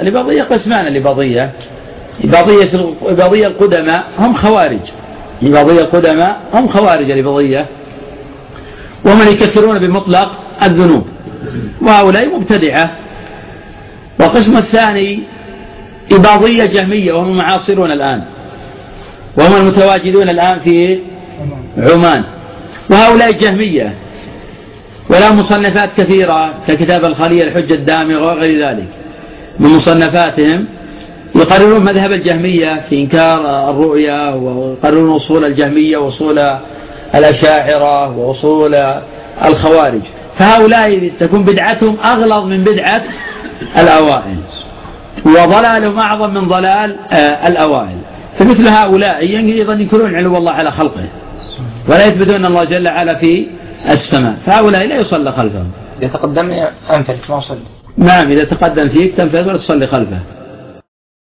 الإباضية قسمان الإباضية إباضية الإباضية القدماء هم خوارج. الإباضية القدماء هم خوارج الإباضية ومن يكفرون بمطلق الذنوب. وهؤلاء مبتدعة. والقسم الثاني إباضية جهمية وهم معاصرون الآن. وهم المتواجدون الآن في عمان. وهؤلاء جهمية. ولهم مصنفات كثيرة ككتاب الخلية الحجة الدامغة وغير ذلك. من مصنفاتهم يقررون مذهب الجهمية في إنكار الرؤيا ويقررون أصول الجهمية وأصول الأشاعرة وأصول الخوارج. فهؤلاء تكون بدعتهم أغلظ من بدعة الأوائل وضلالهم أعظم من ضلال آه، الأوائل. فمثل هؤلاء أيضا ينكرون علو الله على خلقه ولا يثبتون أن الله جل وعلا في السماء. فهؤلاء لا يصلى خلفهم. إذا تقدمني أنفلت ما أصلي نعم إذا تقدم فيك تنفذ ولا تصلي خلفه.